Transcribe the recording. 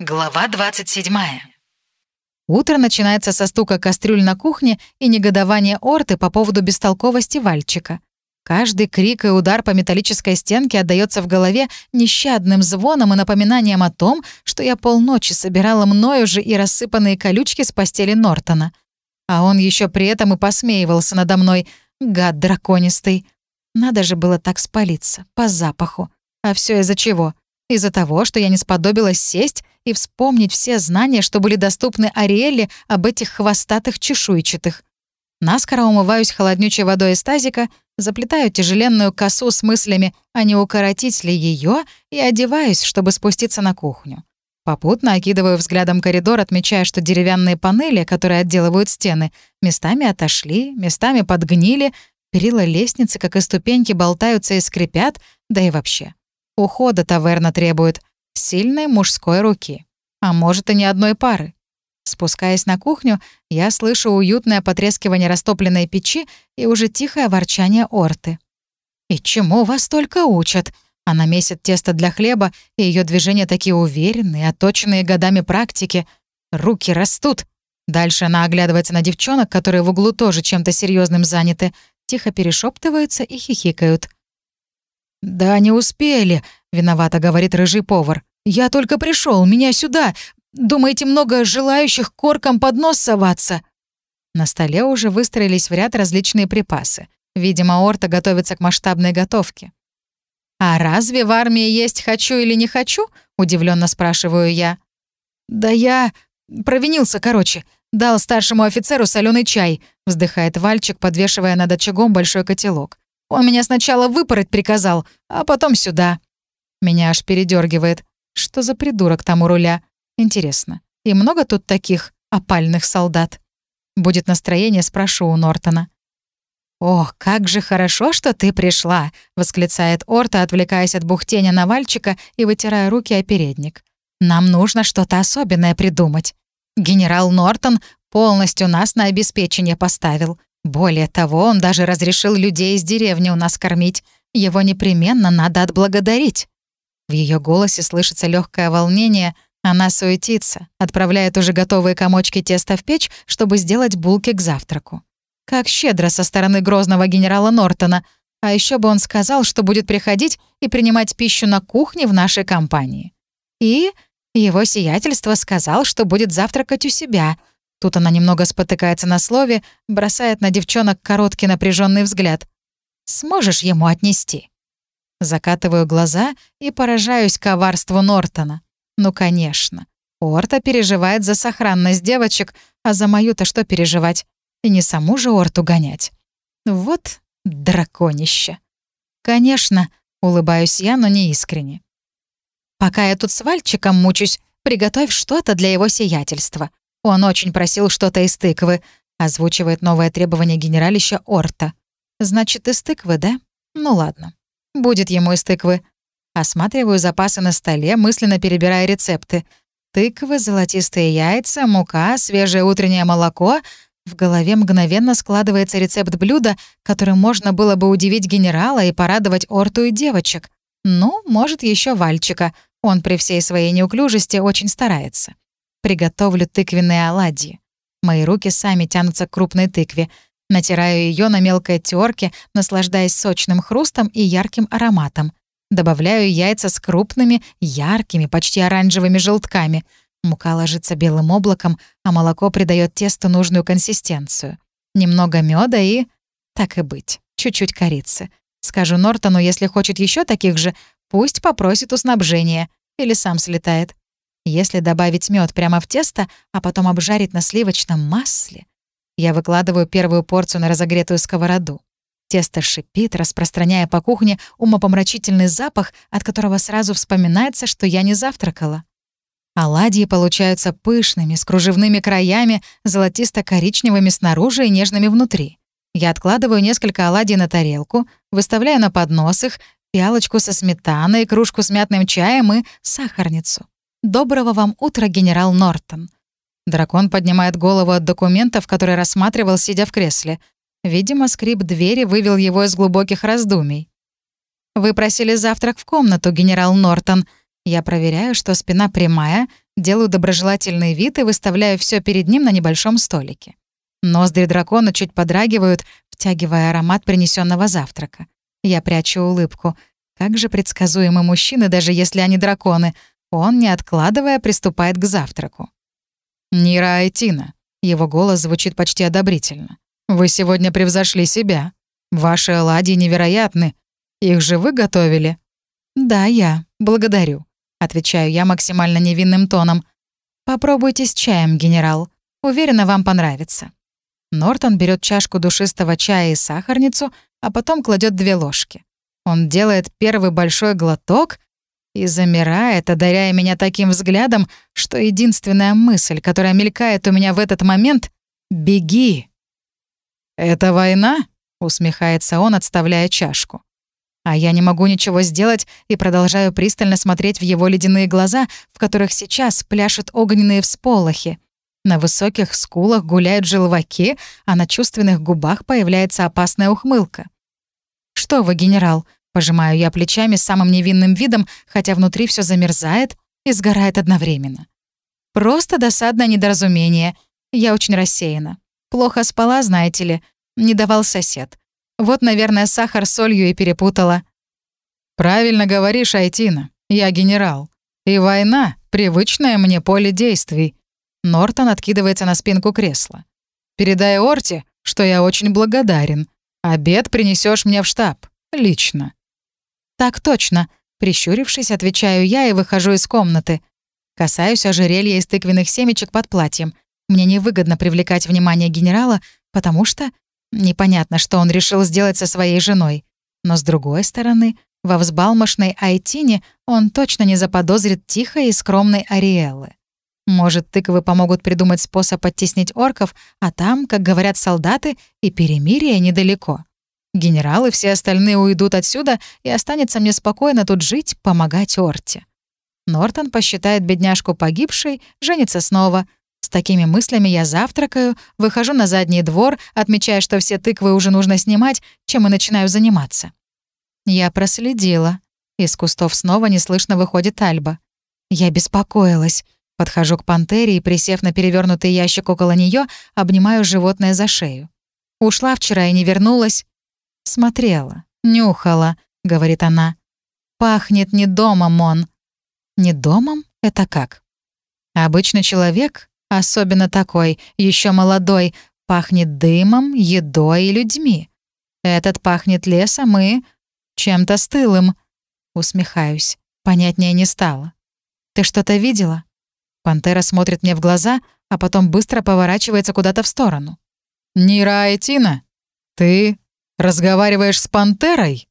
Глава 27. Утро начинается со стука кастрюль на кухне и негодования Орты по поводу бестолковости Вальчика. Каждый крик и удар по металлической стенке отдаётся в голове нещадным звоном и напоминанием о том, что я полночи собирала мною же и рассыпанные колючки с постели Нортона. А он ещё при этом и посмеивался надо мной, гад драконистый. Надо же было так спалиться, по запаху. А всё из-за чего? Из-за того, что я не сподобилась сесть и вспомнить все знания, что были доступны Ариэле об этих хвостатых чешуйчатых. Наскоро умываюсь холоднючей водой из тазика, заплетаю тяжеленную косу с мыслями, а не укоротить ли ее, и одеваюсь, чтобы спуститься на кухню. Попутно окидываю взглядом коридор, отмечая, что деревянные панели, которые отделывают стены, местами отошли, местами подгнили, перила лестницы, как и ступеньки, болтаются и скрипят, да и вообще. Ухода таверна требует сильной мужской руки. А может, и не одной пары. Спускаясь на кухню, я слышу уютное потрескивание растопленной печи и уже тихое ворчание орты. «И чему вас только учат?» Она месит тесто для хлеба, и ее движения такие уверенные, оточенные годами практики. Руки растут. Дальше она оглядывается на девчонок, которые в углу тоже чем-то серьезным заняты, тихо перешептываются и хихикают. «Да не успели», — виновато говорит рыжий повар. «Я только пришел, меня сюда. Думаете, много желающих корком под нос соваться?» На столе уже выстроились в ряд различные припасы. Видимо, Орта готовится к масштабной готовке. «А разве в армии есть «хочу» или «не хочу»?» — удивленно спрашиваю я. «Да я... провинился, короче. Дал старшему офицеру соленый чай», — вздыхает Вальчик, подвешивая над очагом большой котелок. Он меня сначала выпороть приказал, а потом сюда. Меня аж передергивает. Что за придурок там у руля? Интересно, и много тут таких опальных солдат? Будет настроение, спрошу у Нортона. «Ох, как же хорошо, что ты пришла!» — восклицает Орта, отвлекаясь от бухтения Навальчика и вытирая руки о передник. «Нам нужно что-то особенное придумать. Генерал Нортон полностью нас на обеспечение поставил. Более того, он даже разрешил людей из деревни у нас кормить. Его непременно надо отблагодарить. В ее голосе слышится легкое волнение. Она суетится, отправляет уже готовые комочки теста в печь, чтобы сделать булки к завтраку. Как щедро со стороны грозного генерала Нортона. А еще бы он сказал, что будет приходить и принимать пищу на кухне в нашей компании. И его сиятельство сказал, что будет завтракать у себя — Тут она немного спотыкается на слове, бросает на девчонок короткий напряженный взгляд. «Сможешь ему отнести?» Закатываю глаза и поражаюсь коварству Нортона. Ну, конечно. Орта переживает за сохранность девочек, а за мою-то что переживать? И не саму же Орту гонять. Вот драконище. Конечно, улыбаюсь я, но не искренне. Пока я тут с Вальчиком мучусь, приготовь что-то для его сиятельства. Он очень просил что-то из тыквы, озвучивает новое требование генералища Орта. Значит, из тыквы, да? Ну ладно. Будет ему из тыквы. Осматриваю запасы на столе, мысленно перебирая рецепты. Тыквы, золотистые яйца, мука, свежее утреннее молоко. В голове мгновенно складывается рецепт блюда, которым можно было бы удивить генерала и порадовать Орту и девочек. Ну, может, еще Вальчика. Он при всей своей неуклюжести очень старается. Приготовлю тыквенные оладьи. Мои руки сами тянутся к крупной тыкве. Натираю ее на мелкой терке, наслаждаясь сочным хрустом и ярким ароматом. Добавляю яйца с крупными, яркими, почти оранжевыми желтками. Мука ложится белым облаком, а молоко придает тесту нужную консистенцию. Немного меда и... Так и быть, чуть-чуть корицы. Скажу Нортону, если хочет еще таких же, пусть попросит у снабжения. Или сам слетает. Если добавить мед прямо в тесто, а потом обжарить на сливочном масле, я выкладываю первую порцию на разогретую сковороду. Тесто шипит, распространяя по кухне умопомрачительный запах, от которого сразу вспоминается, что я не завтракала. Оладьи получаются пышными, с кружевными краями, золотисто-коричневыми снаружи и нежными внутри. Я откладываю несколько оладий на тарелку, выставляю на поднос их, пиалочку со сметаной, кружку с мятным чаем и сахарницу. «Доброго вам утра, генерал Нортон». Дракон поднимает голову от документов, которые рассматривал, сидя в кресле. Видимо, скрип двери вывел его из глубоких раздумий. «Вы просили завтрак в комнату, генерал Нортон». Я проверяю, что спина прямая, делаю доброжелательный вид и выставляю все перед ним на небольшом столике. Ноздри дракона чуть подрагивают, втягивая аромат принесенного завтрака. Я прячу улыбку. Как же предсказуемы мужчины, даже если они драконы. Он, не откладывая, приступает к завтраку. «Нира Айтина», — его голос звучит почти одобрительно. «Вы сегодня превзошли себя. Ваши оладьи невероятны. Их же вы готовили?» «Да, я. Благодарю», — отвечаю я максимально невинным тоном. «Попробуйте с чаем, генерал. Уверена, вам понравится». Нортон берет чашку душистого чая и сахарницу, а потом кладет две ложки. Он делает первый большой глоток и замирает, одаряя меня таким взглядом, что единственная мысль, которая мелькает у меня в этот момент — «Беги!» «Это война?» — усмехается он, отставляя чашку. А я не могу ничего сделать и продолжаю пристально смотреть в его ледяные глаза, в которых сейчас пляшут огненные всполохи. На высоких скулах гуляют желваки, а на чувственных губах появляется опасная ухмылка. «Что вы, генерал?» — пожимаю я плечами с самым невинным видом, хотя внутри все замерзает и сгорает одновременно. «Просто досадное недоразумение. Я очень рассеяна. Плохо спала, знаете ли. Не давал сосед. Вот, наверное, сахар солью и перепутала». «Правильно говоришь, Айтина. Я генерал. И война — привычное мне поле действий». Нортон откидывается на спинку кресла. «Передай Орте, что я очень благодарен. Обед принесешь мне в штаб. Лично». «Так точно», — прищурившись, отвечаю я и выхожу из комнаты. Касаюсь ожерелья из тыквенных семечек под платьем. Мне невыгодно привлекать внимание генерала, потому что Непонятно, что он решил сделать со своей женой. Но с другой стороны, во взбалмошной Айтине он точно не заподозрит тихой и скромной Ариэллы. Может, тыквы помогут придумать способ оттеснить орков, а там, как говорят солдаты, и перемирие недалеко. Генералы все остальные уйдут отсюда, и останется мне спокойно тут жить, помогать Орте. Нортон посчитает бедняжку погибшей, женится снова, с такими мыслями я завтракаю, выхожу на задний двор, отмечая, что все тыквы уже нужно снимать, чем и начинаю заниматься. Я проследила. Из кустов снова неслышно выходит Альба. Я беспокоилась. Подхожу к пантере и, присев на перевернутый ящик около нее, обнимаю животное за шею. Ушла вчера и не вернулась. Смотрела, нюхала, говорит она. Пахнет не домом Мон. Не домом? Это как? Обычный человек Особенно такой, еще молодой, пахнет дымом, едой и людьми. Этот пахнет лесом и... чем-то стылым. Усмехаюсь. Понятнее не стало. «Ты что-то видела?» Пантера смотрит мне в глаза, а потом быстро поворачивается куда-то в сторону. «Нира Айтина, ты разговариваешь с пантерой?»